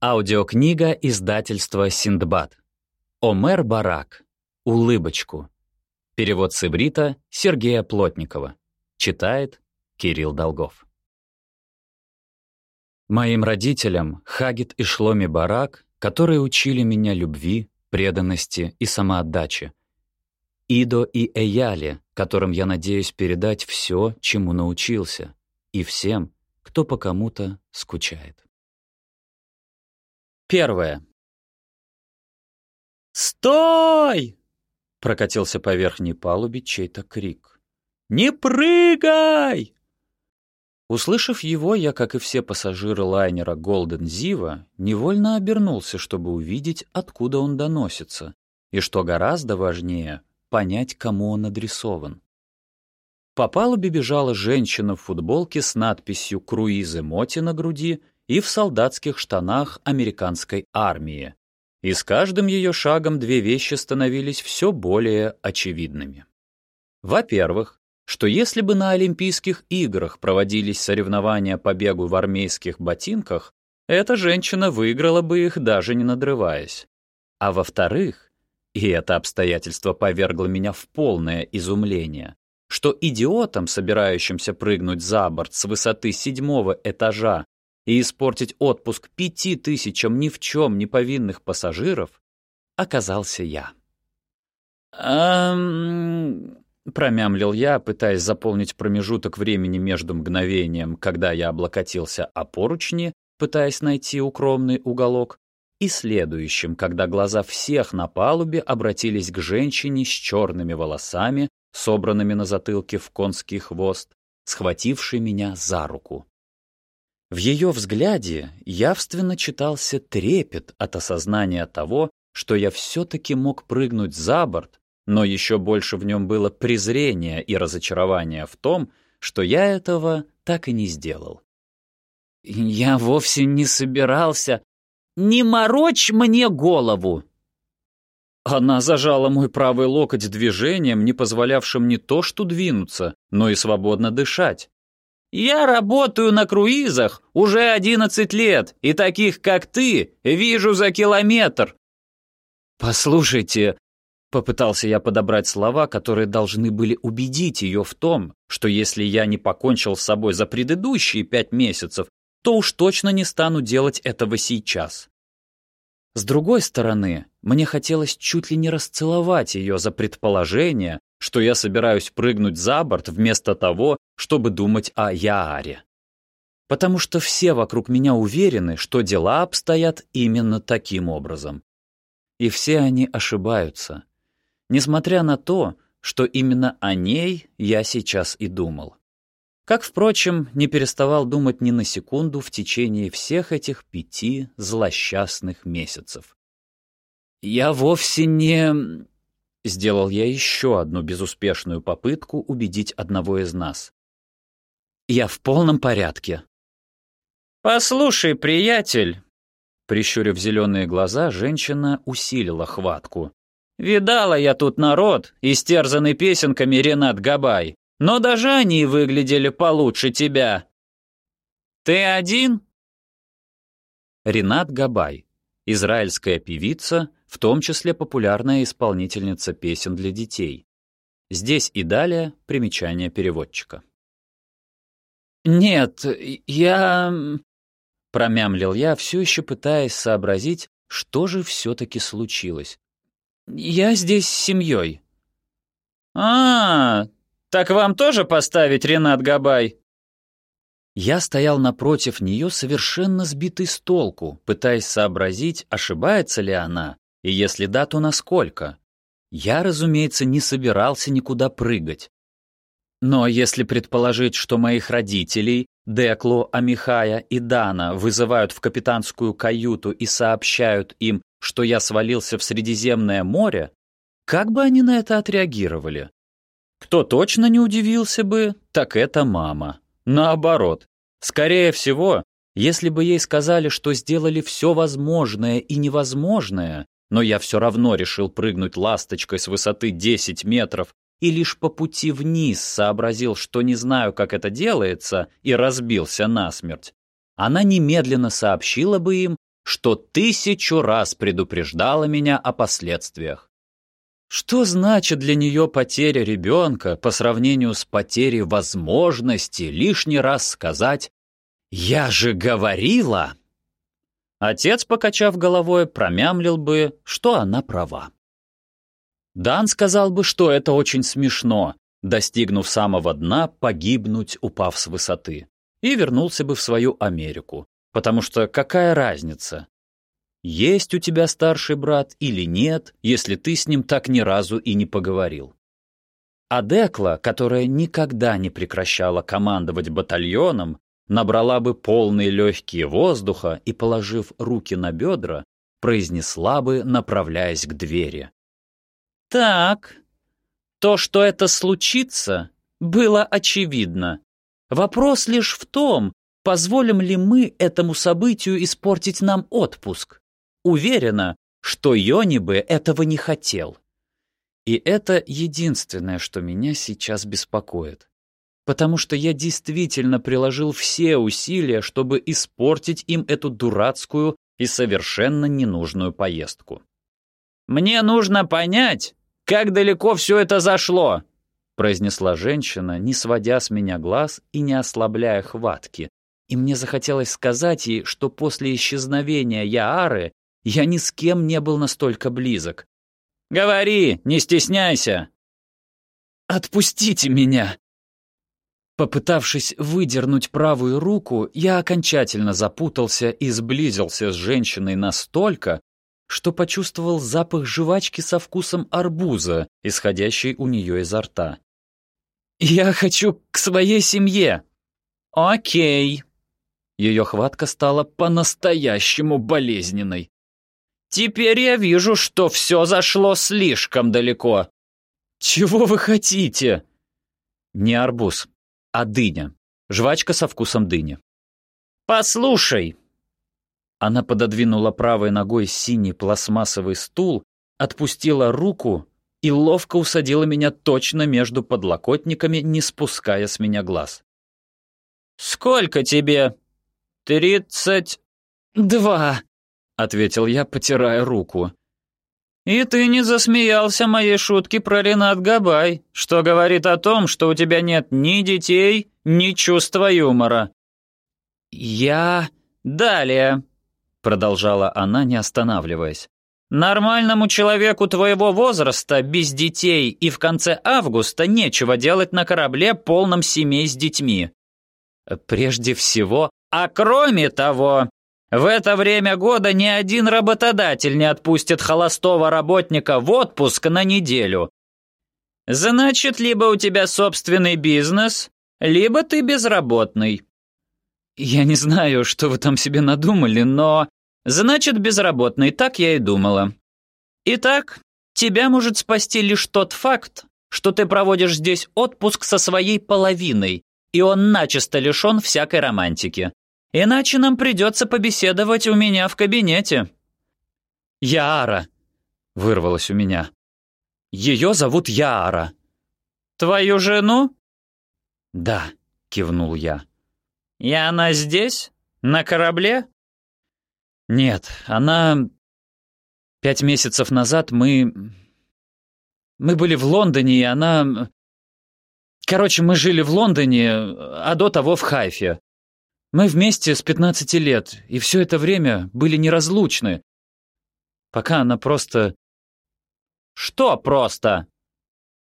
Аудиокнига издательства «Синдбад». Омер Барак. «Улыбочку». Перевод с иврита Сергея Плотникова. Читает Кирилл Долгов. Моим родителям Хагит и Шломи Барак, которые учили меня любви, преданности и самоотдаче. Идо и Эяле, которым я надеюсь передать все, чему научился, и всем, кто по кому-то скучает. Первое. «Стой!» — прокатился по верхней палубе чей-то крик. «Не прыгай!» Услышав его, я, как и все пассажиры лайнера «Голден Зива», невольно обернулся, чтобы увидеть, откуда он доносится, и, что гораздо важнее, понять, кому он адресован. По палубе бежала женщина в футболке с надписью «Круизы Моти» на груди и в солдатских штанах американской армии. И с каждым ее шагом две вещи становились все более очевидными. Во-первых, что если бы на Олимпийских играх проводились соревнования по бегу в армейских ботинках, эта женщина выиграла бы их, даже не надрываясь. А во-вторых, и это обстоятельство повергло меня в полное изумление, что идиотам, собирающимся прыгнуть за борт с высоты седьмого этажа и испортить отпуск пяти тысячам ни в чем не повинных пассажиров, оказался я. «Эм...» — промямлил я, пытаясь заполнить промежуток времени между мгновением, когда я облокотился о поручни, пытаясь найти укромный уголок, и следующим, когда глаза всех на палубе обратились к женщине с черными волосами, собранными на затылке в конский хвост, схватившей меня за руку. В ее взгляде явственно читался трепет от осознания того, что я все-таки мог прыгнуть за борт, но еще больше в нем было презрение и разочарование в том, что я этого так и не сделал. «Я вовсе не собирался...» «Не морочь мне голову!» Она зажала мой правый локоть движением, не позволявшим не то что двинуться, но и свободно дышать. Я работаю на круизах уже одиннадцать лет, и таких, как ты, вижу за километр. Послушайте, попытался я подобрать слова, которые должны были убедить ее в том, что если я не покончил с собой за предыдущие пять месяцев, то уж точно не стану делать этого сейчас. С другой стороны, мне хотелось чуть ли не расцеловать ее за предположение, что я собираюсь прыгнуть за борт вместо того, чтобы думать о Яаре. Потому что все вокруг меня уверены, что дела обстоят именно таким образом. И все они ошибаются, несмотря на то, что именно о ней я сейчас и думал. Как, впрочем, не переставал думать ни на секунду в течение всех этих пяти злосчастных месяцев. «Я вовсе не...» Сделал я еще одну безуспешную попытку убедить одного из нас. «Я в полном порядке». «Послушай, приятель», Прищурив зеленые глаза, женщина усилила хватку. «Видала я тут народ, истерзанный песенками Ренат Габай, но даже они выглядели получше тебя. Ты один?» Ренат Габай, израильская певица, в том числе популярная исполнительница песен для детей. Здесь и далее примечание переводчика. «Нет, я...» — промямлил я, все еще пытаясь сообразить, что же все-таки случилось. «Я здесь с семьей». «А, так вам тоже поставить, Ренат Габай?» Я стоял напротив нее, совершенно сбитый с толку, пытаясь сообразить, ошибается ли она, и если да, то насколько. Я, разумеется, не собирался никуда прыгать. Но если предположить, что моих родителей, Декло, Амихая и Дана, вызывают в капитанскую каюту и сообщают им, что я свалился в Средиземное море, как бы они на это отреагировали? Кто точно не удивился бы, так это мама. Наоборот, скорее всего, если бы ей сказали, что сделали все возможное и невозможное, но я все равно решил прыгнуть ласточкой с высоты 10 метров и лишь по пути вниз сообразил, что не знаю, как это делается, и разбился насмерть, она немедленно сообщила бы им, что тысячу раз предупреждала меня о последствиях. Что значит для нее потеря ребенка по сравнению с потерей возможности лишний раз сказать «Я же говорила!» Отец, покачав головой, промямлил бы, что она права. Дан сказал бы, что это очень смешно, достигнув самого дна, погибнуть, упав с высоты, и вернулся бы в свою Америку, Потому что какая разница? Есть у тебя старший брат или нет, если ты с ним так ни разу и не поговорил? А Декла, которая никогда не прекращала командовать батальоном, набрала бы полные легкие воздуха и, положив руки на бедра, произнесла бы, направляясь к двери. «Так, то, что это случится, было очевидно. Вопрос лишь в том, Позволим ли мы этому событию испортить нам отпуск? Уверена, что Йони бы этого не хотел. И это единственное, что меня сейчас беспокоит. Потому что я действительно приложил все усилия, чтобы испортить им эту дурацкую и совершенно ненужную поездку. «Мне нужно понять, как далеко все это зашло», произнесла женщина, не сводя с меня глаз и не ослабляя хватки, и мне захотелось сказать ей, что после исчезновения Яары я ни с кем не был настолько близок. «Говори, не стесняйся!» «Отпустите меня!» Попытавшись выдернуть правую руку, я окончательно запутался и сблизился с женщиной настолько, что почувствовал запах жвачки со вкусом арбуза, исходящий у нее изо рта. «Я хочу к своей семье!» «Окей», ее хватка стала по-настоящему болезненной. «Теперь я вижу, что все зашло слишком далеко». «Чего вы хотите?» «Не арбуз, а дыня. Жвачка со вкусом дыни». «Послушай». Она пододвинула правой ногой синий пластмассовый стул, отпустила руку и ловко усадила меня точно между подлокотниками, не спуская с меня глаз. «Сколько тебе?» «Тридцать два», — ответил я, потирая руку. «И ты не засмеялся моей шутке про Ренат Габай, что говорит о том, что у тебя нет ни детей, ни чувства юмора». «Я...» «Далее», — продолжала она, не останавливаясь. «Нормальному человеку твоего возраста, без детей и в конце августа нечего делать на корабле, полном семей с детьми». «Прежде всего, а кроме того, в это время года ни один работодатель не отпустит холостого работника в отпуск на неделю. Значит, либо у тебя собственный бизнес, либо ты безработный. Я не знаю, что вы там себе надумали, но... Значит, безработный, так я и думала. Итак, тебя может спасти лишь тот факт, что ты проводишь здесь отпуск со своей половиной, и он начисто лишен всякой романтики. Иначе нам придется побеседовать у меня в кабинете». «Яара», — вырвалось у меня. «Ее зовут Яара». «Твою жену?» «Да», — кивнул я. «И она здесь? На корабле?» «Нет, она... Пять месяцев назад мы... Мы были в Лондоне, и она... Короче, мы жили в Лондоне, а до того в Хайфе. Мы вместе с 15 лет, и все это время были неразлучны. Пока она просто... Что просто?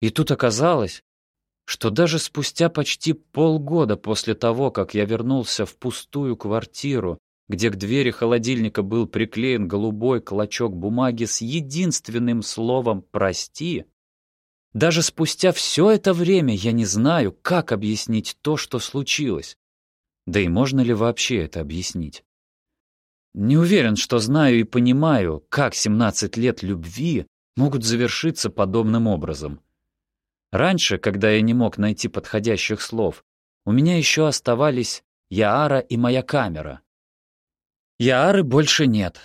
И тут оказалось, что даже спустя почти полгода после того, как я вернулся в пустую квартиру, где к двери холодильника был приклеен голубой клочок бумаги с единственным словом «прости», даже спустя все это время я не знаю, как объяснить то, что случилось. Да и можно ли вообще это объяснить? Не уверен, что знаю и понимаю, как 17 лет любви могут завершиться подобным образом. Раньше, когда я не мог найти подходящих слов, у меня еще оставались Яара и моя камера. Яары больше нет,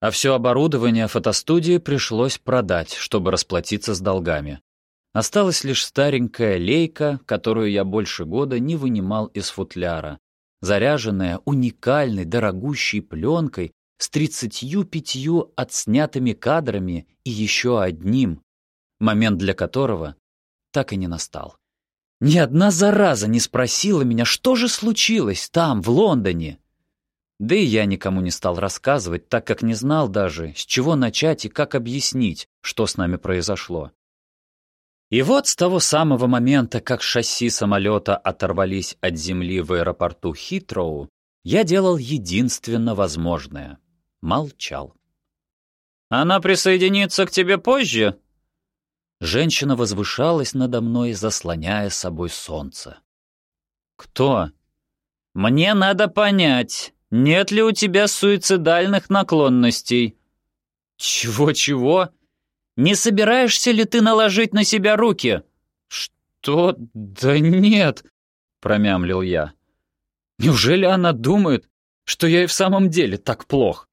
а все оборудование фотостудии пришлось продать, чтобы расплатиться с долгами. Осталась лишь старенькая лейка, которую я больше года не вынимал из футляра, заряженная уникальной, дорогущей пленкой с тридцатью пятью отснятыми кадрами и еще одним, момент для которого так и не настал. Ни одна зараза не спросила меня, что же случилось там, в Лондоне. Да и я никому не стал рассказывать, так как не знал даже, с чего начать и как объяснить, что с нами произошло. И вот с того самого момента, как шасси самолета оторвались от земли в аэропорту Хитроу, я делал единственно возможное — молчал. «Она присоединится к тебе позже?» Женщина возвышалась надо мной, заслоняя собой солнце. «Кто?» «Мне надо понять, нет ли у тебя суицидальных наклонностей?» «Чего-чего? Не собираешься ли ты наложить на себя руки?» «Что? Да нет!» — промямлил я. «Неужели она думает, что я и в самом деле так плох?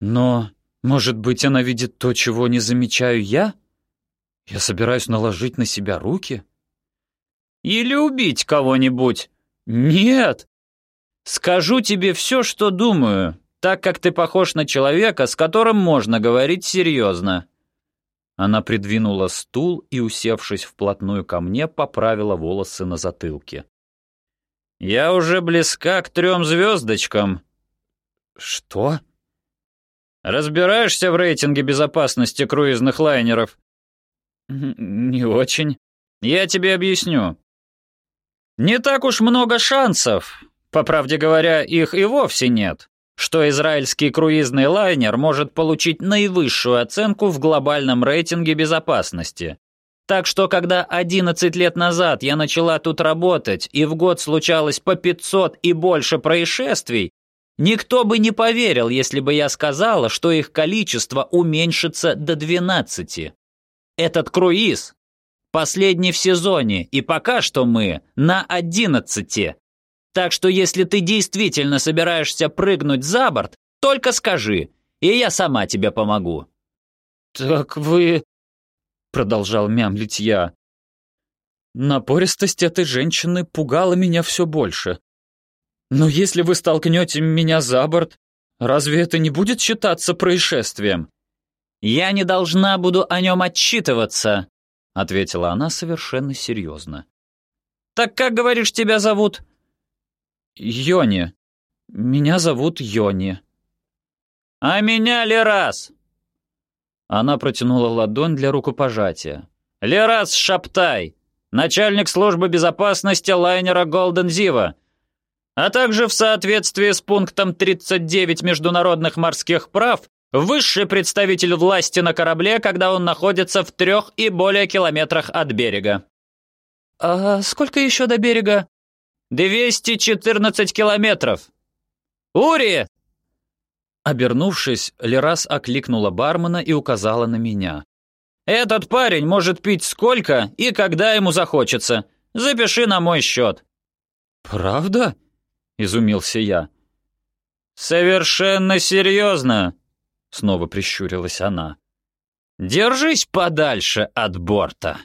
Но, может быть, она видит то, чего не замечаю я? Я собираюсь наложить на себя руки?» «Или убить кого-нибудь?» «Нет!» Скажу тебе все, что думаю, так как ты похож на человека, с которым можно говорить серьезно». Она придвинула стул и, усевшись вплотную ко мне, поправила волосы на затылке. «Я уже близка к трем звездочкам». «Что?» «Разбираешься в рейтинге безопасности круизных лайнеров?» «Не очень». «Я тебе объясню. Не так уж много шансов, по правде говоря, их и вовсе нет, что израильский круизный лайнер может получить наивысшую оценку в глобальном рейтинге безопасности. Так что, когда 11 лет назад я начала тут работать, и в год случалось по 500 и больше происшествий, никто бы не поверил, если бы я сказала, что их количество уменьшится до 12. Этот круиз последний в сезоне, и пока что мы на 11. Так что если ты действительно собираешься прыгнуть за борт, только скажи, и я сама тебе помогу». «Так вы...» — продолжал мямлить я. Напористость этой женщины пугала меня все больше. Но если вы столкнете меня за борт, разве это не будет считаться происшествием? «Я не должна буду о нем отчитываться», — ответила она совершенно серьезно. «Так как, говоришь, тебя зовут?» Йони. Меня зовут Йони. А меня Лерас. Она протянула ладонь для рукопожатия. Лерас Шаптай, начальник службы безопасности лайнера Голден Зива, а также в соответствии с пунктом 39 международных морских прав высший представитель власти на корабле, когда он находится в трех и более километрах от берега. «А сколько еще до берега?» Двести четырнадцать километров! Ури!» Обернувшись, Лерас окликнула бармена и указала на меня. «Этот парень может пить сколько и когда ему захочется. Запиши на мой счет». «Правда?» — изумился я. «Совершенно серьезно!» — снова прищурилась она. «Держись подальше от борта!»